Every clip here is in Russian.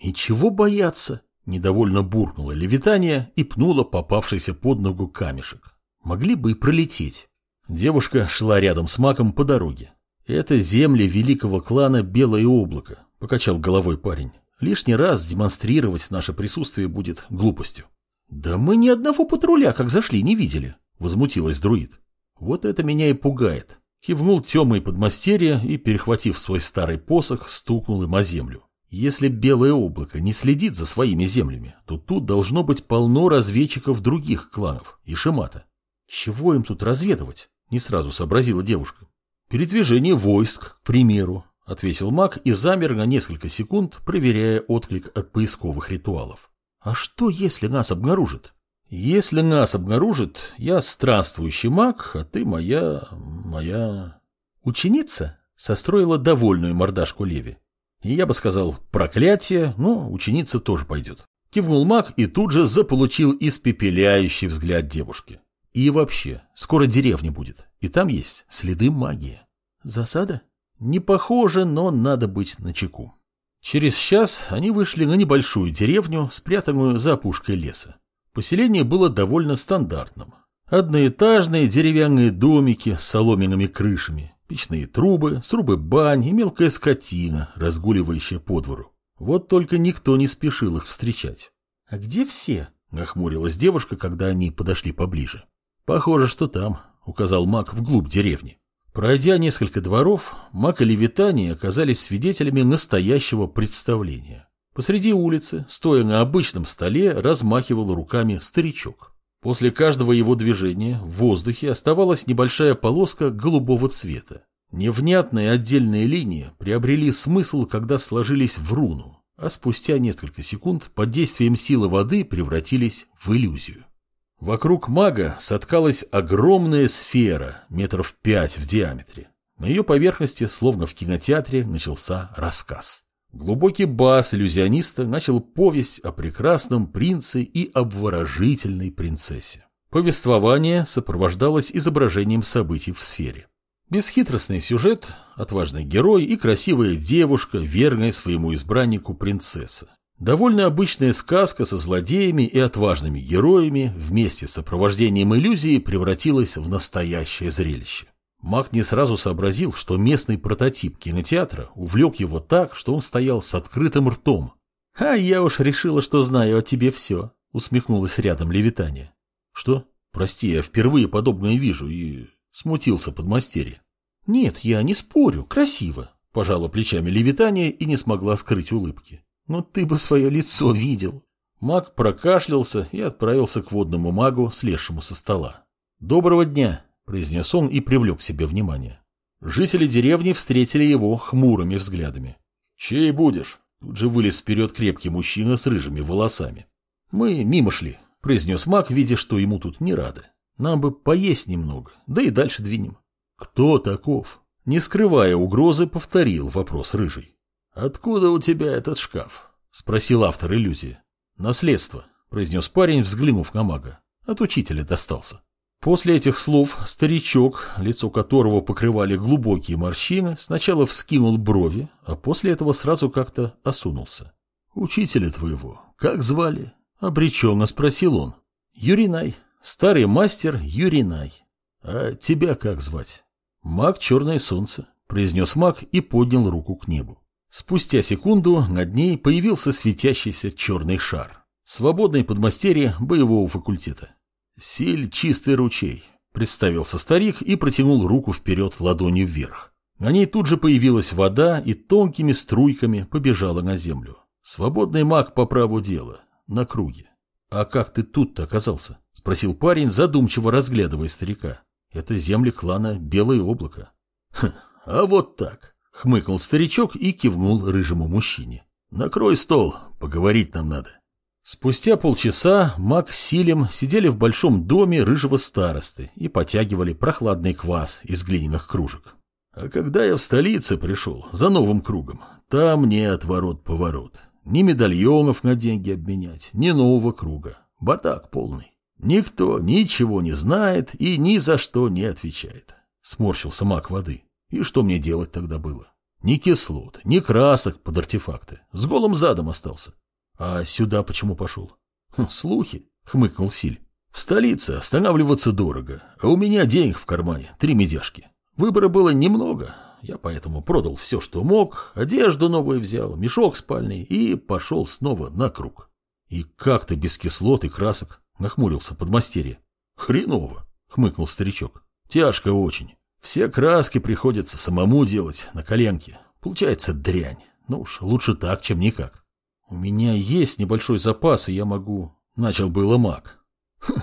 И чего бояться? Недовольно буркнула левитание и пнула попавшийся под ногу камешек. Могли бы и пролететь. Девушка шла рядом с маком по дороге. Это земли великого клана Белое облако, покачал головой парень. Лишний раз демонстрировать наше присутствие будет глупостью. Да мы ни одного патруля, как зашли, не видели, возмутилась друид. Вот это меня и пугает. Кивнул темный подмастерье и, перехватив свой старый посох, стукнул им о землю. Если белое облако не следит за своими землями, то тут должно быть полно разведчиков других кланов и Шимата. Чего им тут разведывать? Не сразу сообразила девушка. Передвижение войск, к примеру, ответил маг и замер на несколько секунд, проверяя отклик от поисковых ритуалов. А что, если нас обнаружат? Если нас обнаружат, я странствующий маг, а ты моя... моя... Ученица? Состроила довольную мордашку Леви. Я бы сказал проклятие, но ученица тоже пойдет. Кивнул маг и тут же заполучил испепеляющий взгляд девушки. И вообще, скоро деревня будет, и там есть следы магии. Засада? Не похоже, но надо быть начеку. Через час они вышли на небольшую деревню, спрятанную за опушкой леса. Поселение было довольно стандартным. Одноэтажные деревянные домики с соломенными крышами, печные трубы, срубы бань и мелкая скотина, разгуливающая по двору. Вот только никто не спешил их встречать. «А где все?» – нахмурилась девушка, когда они подошли поближе. «Похоже, что там», – указал маг вглубь деревни. Пройдя несколько дворов, маг и Левитания оказались свидетелями настоящего представления. Посреди улицы, стоя на обычном столе, размахивал руками старичок. После каждого его движения в воздухе оставалась небольшая полоска голубого цвета. Невнятные отдельные линии приобрели смысл, когда сложились в руну, а спустя несколько секунд под действием силы воды превратились в иллюзию. Вокруг мага соткалась огромная сфера, метров пять в диаметре. На ее поверхности, словно в кинотеатре, начался рассказ. Глубокий бас иллюзиониста начал повесть о прекрасном принце и обворожительной принцессе. Повествование сопровождалось изображением событий в сфере. Бесхитростный сюжет, отважный герой и красивая девушка, верная своему избраннику принцесса. Довольно обычная сказка со злодеями и отважными героями вместе с сопровождением иллюзии превратилась в настоящее зрелище. Маг не сразу сообразил, что местный прототип кинотеатра увлек его так, что он стоял с открытым ртом. «А я уж решила, что знаю о тебе все», — усмехнулась рядом Левитания. «Что? Прости, я впервые подобное вижу и...» — смутился подмастерье. «Нет, я не спорю, красиво», — пожала плечами Левитания и не смогла скрыть улыбки. «Но ты бы свое лицо видел». Маг прокашлялся и отправился к водному магу, слезшему со стола. «Доброго дня!» Произнес он и привлек к себе внимание. Жители деревни встретили его хмурыми взглядами. «Чей будешь?» Тут же вылез вперед крепкий мужчина с рыжими волосами. «Мы мимо шли», — произнес маг, видя, что ему тут не рады. «Нам бы поесть немного, да и дальше двинем». «Кто таков?» Не скрывая угрозы, повторил вопрос рыжий. «Откуда у тебя этот шкаф?» — спросил автор иллюзии. «Наследство», — произнес парень, взглянув на мага. «От учителя достался». После этих слов старичок, лицо которого покрывали глубокие морщины, сначала вскинул брови, а после этого сразу как-то осунулся. «Учителя твоего, как звали?» — обреченно спросил он. «Юринай, старый мастер Юринай. А тебя как звать?» «Маг Черное Солнце», — произнес маг и поднял руку к небу. Спустя секунду над ней появился светящийся черный шар. Свободный подмастерье боевого факультета. «Силь — чистый ручей», — представился старик и протянул руку вперед ладонью вверх. На ней тут же появилась вода и тонкими струйками побежала на землю. Свободный маг по праву дела, на круге. «А как ты тут-то оказался?» — спросил парень, задумчиво разглядывая старика. «Это земли клана Белое облако». «Хм, а вот так», — хмыкнул старичок и кивнул рыжему мужчине. «Накрой стол, поговорить нам надо». Спустя полчаса Мак с Силем сидели в большом доме рыжего старосты и потягивали прохладный квас из глиняных кружек. А когда я в столице пришел, за новым кругом, там не отворот-поворот. Ни медальонов на деньги обменять, ни нового круга. Бардак полный. Никто ничего не знает и ни за что не отвечает. Сморщился маг воды. И что мне делать тогда было? Ни кислот, ни красок под артефакты. С голым задом остался. А сюда почему пошел? Хм, слухи, хмыкнул Силь. В столице останавливаться дорого, а у меня денег в кармане, три медяшки. Выбора было немного, я поэтому продал все, что мог, одежду новую взял, мешок спальный и пошел снова на круг. И как ты без кислот и красок? Нахмурился подмастерье. Хреново, хмыкнул старичок. Тяжко очень. Все краски приходится самому делать на коленке. Получается дрянь. Ну уж лучше так, чем никак. У меня есть небольшой запас, и я могу... Начал было маг.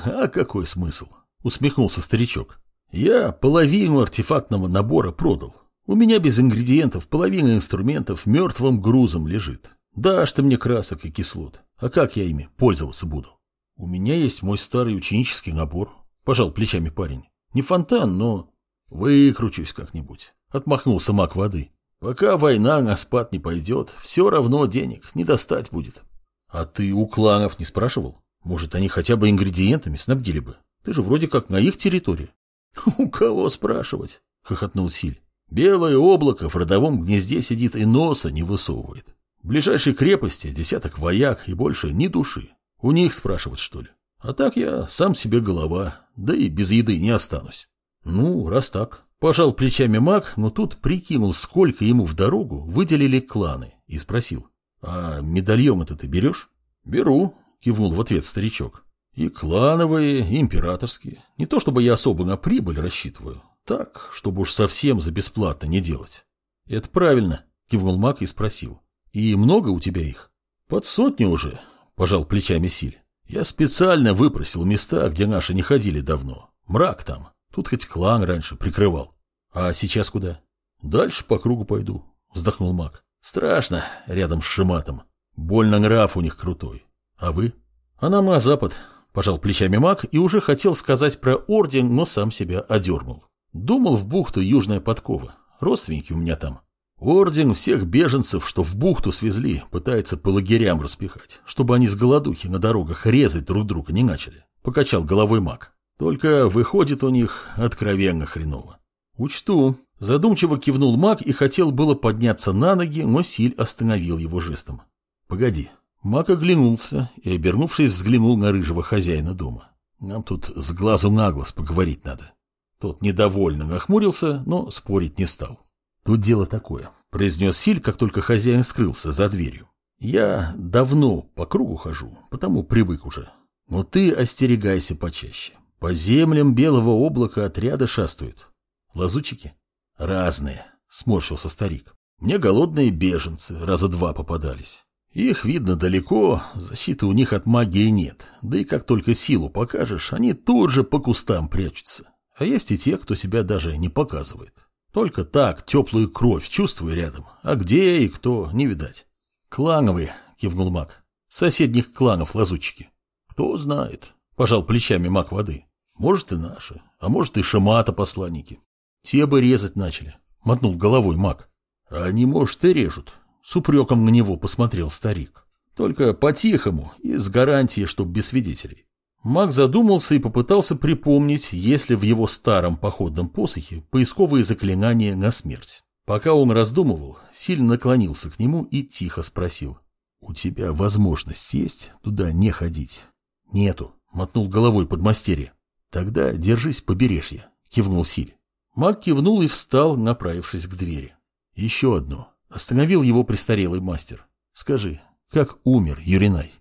А какой смысл? Усмехнулся старичок. Я половину артефактного набора продал. У меня без ингредиентов половина инструментов мертвым грузом лежит. Дашь ты мне красок и кислот. А как я ими пользоваться буду? У меня есть мой старый ученический набор. Пожал плечами парень. Не фонтан, но... Выкручусь как-нибудь. Отмахнулся маг воды. Пока война на спад не пойдет, все равно денег не достать будет. А ты у кланов не спрашивал? Может, они хотя бы ингредиентами снабдили бы? Ты же вроде как на их территории. У кого спрашивать? Хохотнул Силь. Белое облако в родовом гнезде сидит и носа не высовывает. В ближайшей крепости десяток вояк и больше ни души. У них спрашивать, что ли? А так я сам себе голова, да и без еды не останусь. Ну, раз так. Пожал плечами маг, но тут прикинул, сколько ему в дорогу выделили кланы, и спросил. А медальон это ты берешь? Беру, кивнул в ответ старичок. И клановые, и императорские. Не то чтобы я особо на прибыль рассчитываю. Так, чтобы уж совсем за бесплатно не делать. Это правильно, кивнул маг и спросил. И много у тебя их? Под сотню уже, пожал плечами Силь. Я специально выпросил места, где наши не ходили давно. Мрак там. Тут хоть клан раньше прикрывал. А сейчас куда? Дальше по кругу пойду, вздохнул маг. Страшно, рядом с Шиматом. Больно нрав у них крутой. А вы? А нам на запад. Пожал плечами маг и уже хотел сказать про орден, но сам себя одернул. Думал в бухту Южная Подкова. Родственники у меня там. Орден всех беженцев, что в бухту свезли, пытается по лагерям распихать, чтобы они с голодухи на дорогах резать друг друга не начали. Покачал головой маг. Только выходит у них откровенно хреново. Учту. Задумчиво кивнул маг и хотел было подняться на ноги, но Силь остановил его жестом. Погоди. Маг оглянулся и, обернувшись, взглянул на рыжего хозяина дома. Нам тут с глазу на глаз поговорить надо. Тот недовольно нахмурился, но спорить не стал. Тут дело такое, произнес Силь, как только хозяин скрылся за дверью. Я давно по кругу хожу, потому привык уже. Но ты остерегайся почаще. По землям белого облака отряда шастают. Лазутчики? Разные, сморщился старик. Мне голодные беженцы раза два попадались. Их видно далеко, защиты у них от магии нет. Да и как только силу покажешь, они тут же по кустам прячутся. А есть и те, кто себя даже не показывает. Только так, теплую кровь чувствую рядом. А где и кто, не видать. Клановые, кивнул маг. Соседних кланов лазутчики. Кто знает. Пожал плечами маг воды. Может и наши, а может и шамата посланники. Те бы резать начали, мотнул головой маг. А они, может, и режут. С упреком на него посмотрел старик. Только по-тихому и с гарантией, чтоб без свидетелей. Маг задумался и попытался припомнить, есть ли в его старом походном посохе поисковые заклинания на смерть. Пока он раздумывал, сильно наклонился к нему и тихо спросил. «У тебя возможность есть туда не ходить?» «Нету», — мотнул головой подмастерье. «Тогда держись побережья», — кивнул Силь. Маг кивнул и встал, направившись к двери. «Еще одно». Остановил его престарелый мастер. «Скажи, как умер Юринай?»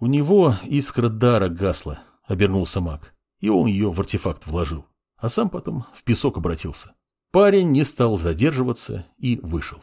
«У него искра дара гасла», — обернулся маг. И он ее в артефакт вложил. А сам потом в песок обратился. Парень не стал задерживаться и вышел.